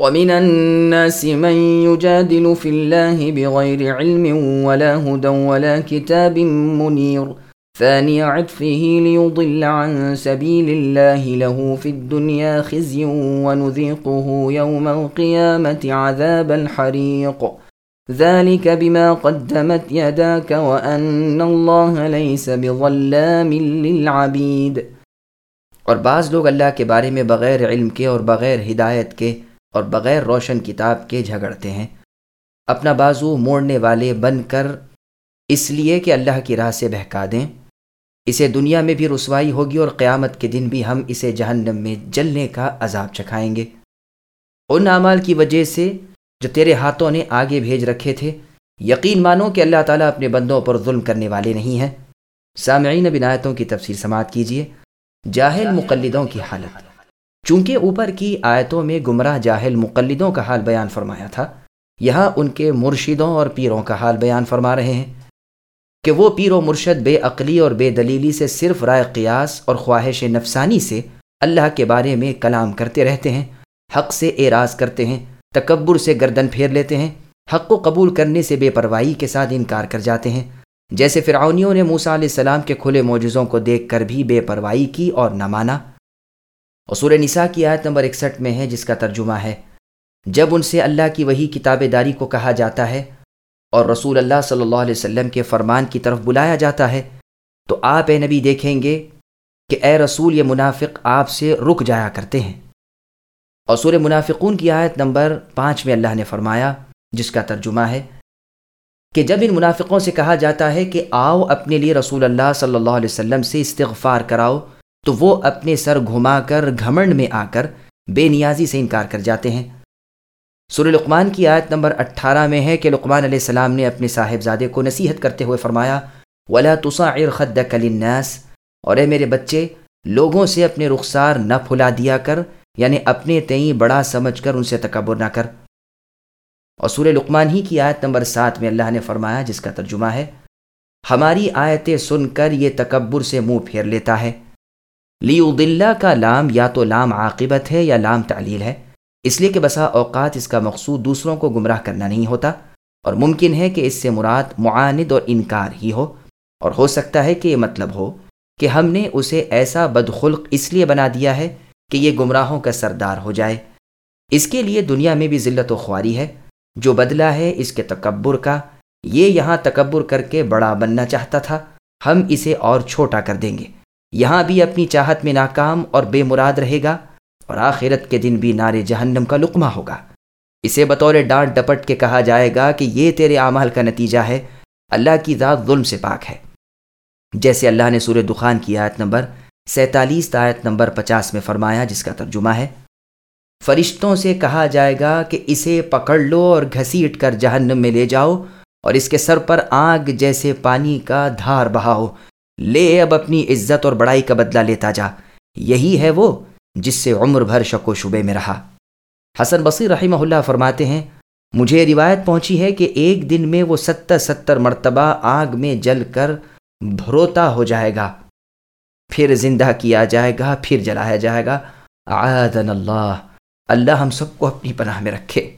ومن الناس من يجادل في الله بغير علم ولا هدى ولا كتاب منير. ثاني عطفه ليضل عن سبيل الله له في الدنيا خزي ونذيقه يوم القيامة عذاب الحريق. ذلك بما قدمت يداك وأن الله ليس بظلام للعبيد. اور بعض لوگ اللہ کے بارے میں بغیر علم کے اور بغیر ہدایت کے اور بغیر روشن کتاب کے جھگڑتے ہیں۔ اپنا بازو موڑنے والے بن کر اس لیے کہ اللہ کی راہ سے بہکا دیں۔ اسے دنیا میں بھی رسوائی ہوگی اور قیامت کے دن بھی ہم اسے جہنم میں جلنے کا عذاب چکھائیں گے۔ ان اعمال کی وجہ سے جو تیرے ہاتھوں نے آگے بھیج رکھے تھے، یقین مانو کہ اللہ تعالیٰ اپنے بندوں پر ظلم کرنے والے نہیں ہیں۔ سامعین بنایتوں کی تفسیر سماعت کیجیے۔ جاہل مقلدوں کی حالت۔ چونکہ اوپر کی آیتوں میں گمراہ جاہل مقلدوں کا حال بیان فرمایا تھا، یہاں ان کے مرشدوں اور پیروں کا حال بیان فرما رہے ہیں کہ وہ پیر و مرشد بے عقلی اور بے دلیلی سے صرف رائے قیاس اور خواہش نفسانی سے اللہ کے بارے میں کلام کرتے رہتے ہیں، حق سے اعراض کرتے ہیں، تکبر سے گردن پھیر لیتے ہیں، حق کو قبول کرنے سے بے پرواہی کے ساتھ انکار کر جاتے ہیں۔ جیسے فرعونیوں نے موسیٰ علیہ السلام کے کھلے معجزوں کو دیکھ کر بھی بے پرواہی کی اور نہ مانا۔ اور سورہ نساء کی آیت نمبر اکسٹھ میں ہے، جس کا ترجمہ ہے۔ جب ان سے اللہ کی وہی کتاب داری کو کہا جاتا ہے اور رسول اللہ صلی اللہ علیہ وسلم کے فرمان کی طرف بلایا جاتا ہے، تو آپ اے نبی دیکھیں گے کہ اے رسول یہ منافق آپ سے رک جایا کرتے ہیں۔ اور سورہ منافقون کی آیت نمبر پانچ میں اللہ نے فرمایا، جس کا ترجمہ ہے، کہ جب ان منافقوں سے کہا جاتا ہے کہ آؤ اپنے لیے رسول اللہ صلی اللہ علیہ وسلم سے استغفار کراؤ تو وہ اپنے سر گھما کر گھمنڈ میں آ کر بے نیازی سے انکار کر جاتے ہیں۔ سر لقمان کی آیت نمبر اٹھارہ میں ہے کہ لقمان علیہ السلام نے اپنے صاحبزادے کو نصیحت کرتے ہوئے فرمایا، ولا تصا خد کلناس اور اے میرے بچے، لوگوں سے اپنے رخسار نہ پھلا دیا کر یعنی اپنے تئیں بڑا سمجھ کر ان سے تکبر نہ کر۔ اور سور لقمان ہی کی آیت نمبر سات میں اللہ نے فرمایا، جس کا ترجمہ ہے، ہماری آیتیں سن کر یہ تکبر سے منہ پھیر لیتا ہے۔ لیو کا لام یا تو لام عاقبت ہے یا لام تعلیل ہے۔ اس لیے کہ بسا اوقات اس کا مقصود دوسروں کو گمراہ کرنا نہیں ہوتا اور ممکن ہے کہ اس سے مراد معاند اور انکار ہی ہو۔ اور ہو سکتا ہے کہ یہ مطلب ہو کہ ہم نے اسے ایسا بدخلق اس لیے بنا دیا ہے کہ یہ گمراہوں کا سردار ہو جائے۔ اس کے لیے دنیا میں بھی ذلت و خواری ہے۔ جو بدلہ ہے اس کے تکبر کا۔ یہ یہاں تکبر کر کے بڑا بننا چاہتا تھا۔ ہم اسے اور چھوٹا کر دیں گے۔ یہاں بھی اپنی چاہت میں ناکام اور بے مراد رہے گا اور آخرت کے دن بھی نار جہنم کا لقمہ ہوگا۔ اسے بطور ڈانٹ ڈپٹ کے کہا جائے گا کہ یہ تیرے اعمال کا نتیجہ ہے۔ اللہ کی ذات ظلم سے پاک ہے۔ جیسے اللہ نے سورہ دخان کی آیت نمبر سینتالیس آیت نمبر پچاس میں فرمایا، جس کا ترجمہ ہے۔ فرشتوں سے کہا جائے گا کہ اسے پکڑ لو اور گھسیٹ کر جہنم میں لے جاؤ اور اس کے سر پر آگ جیسے پانی کا دھار بہاؤ۔ لے اب اپنی عزت اور بڑائی کا بدلہ لیتا جا۔ یہی ہے وہ جس سے عمر بھر شک و شبے میں رہا۔ حسن بصیر رحمہ اللہ فرماتے ہیں، مجھے روایت پہنچی ہے کہ ایک دن میں وہ ستر ستر مرتبہ آگ میں جل کر بھروتا ہو جائے گا۔ پھر زندہ کیا جائے گا، پھر جلایا جائے گا۔ آدن اللہ اللہ ہم سب کو اپنی پناہ میں رکھے۔